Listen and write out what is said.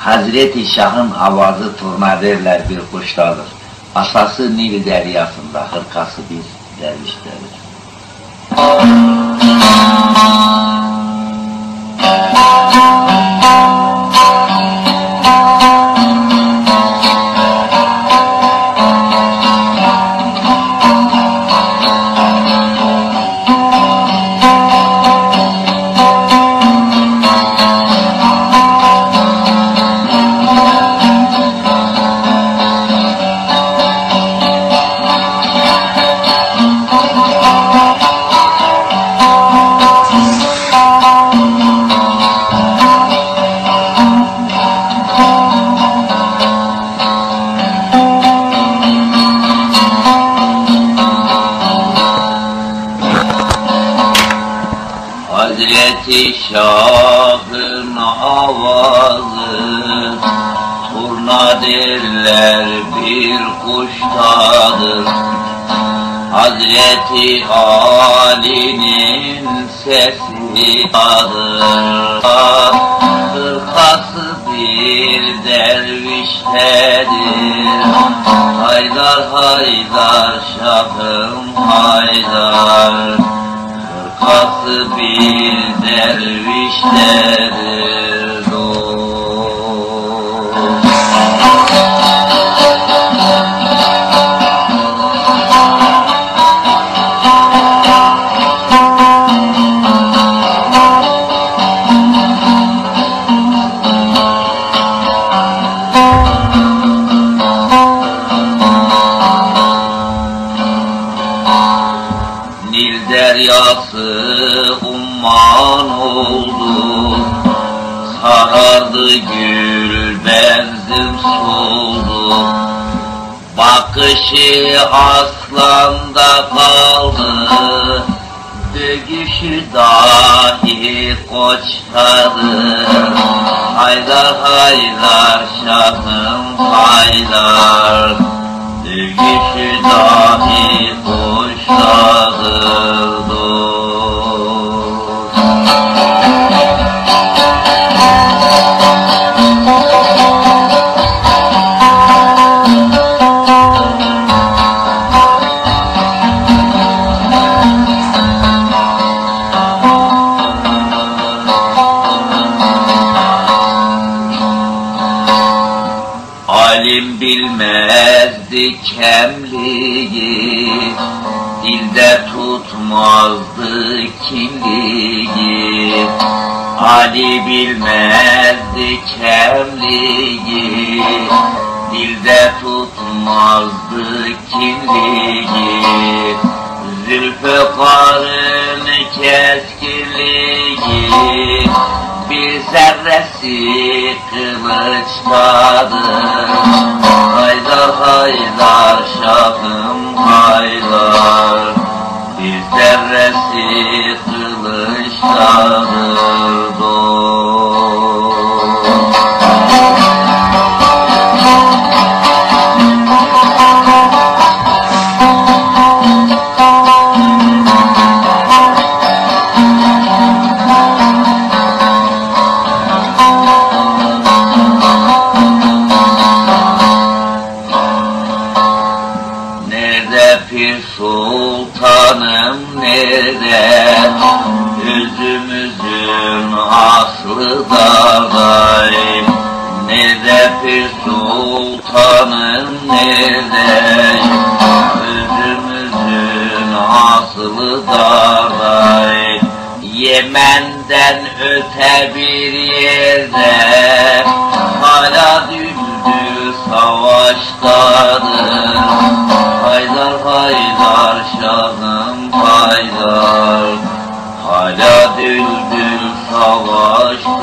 Hazreti Şah'ın avazı turnaderler bir kuştadır. Asası Nil deryasında, hırkası bir derviştedir. Hazreti Şah'ın avazı Turna derler bir kuştadır Hazreti Ali'nin sesi adır Hırkası bir derviştedir Haydar haydar şahım haydar Hırkası bir Nil deryası umman oldu. Sarardı gül benzim soldu. Bakışı aslanda kaldı. Dögüşü dahi koçtadır Haydar haydar şahım haydar bilmezdi kemliği, dilde tutmazdı kinliği. Ali bilmezdi kemliği, dilde tutmazdı kinliği. Zülfikar'ın keskinliği, bir zerresi kılıçtadır. Haydar haydar kılıçtadır dost. Nerede pir sultanım nerede Üzümüzün aslı dağdayım Nerede pir sultanım nerede Üzümüzün aslı dağdayım Yemen'den öte bir yerde Hala düldül savaştadır Haydar haydar şahım haydar Hala düldül savaştadır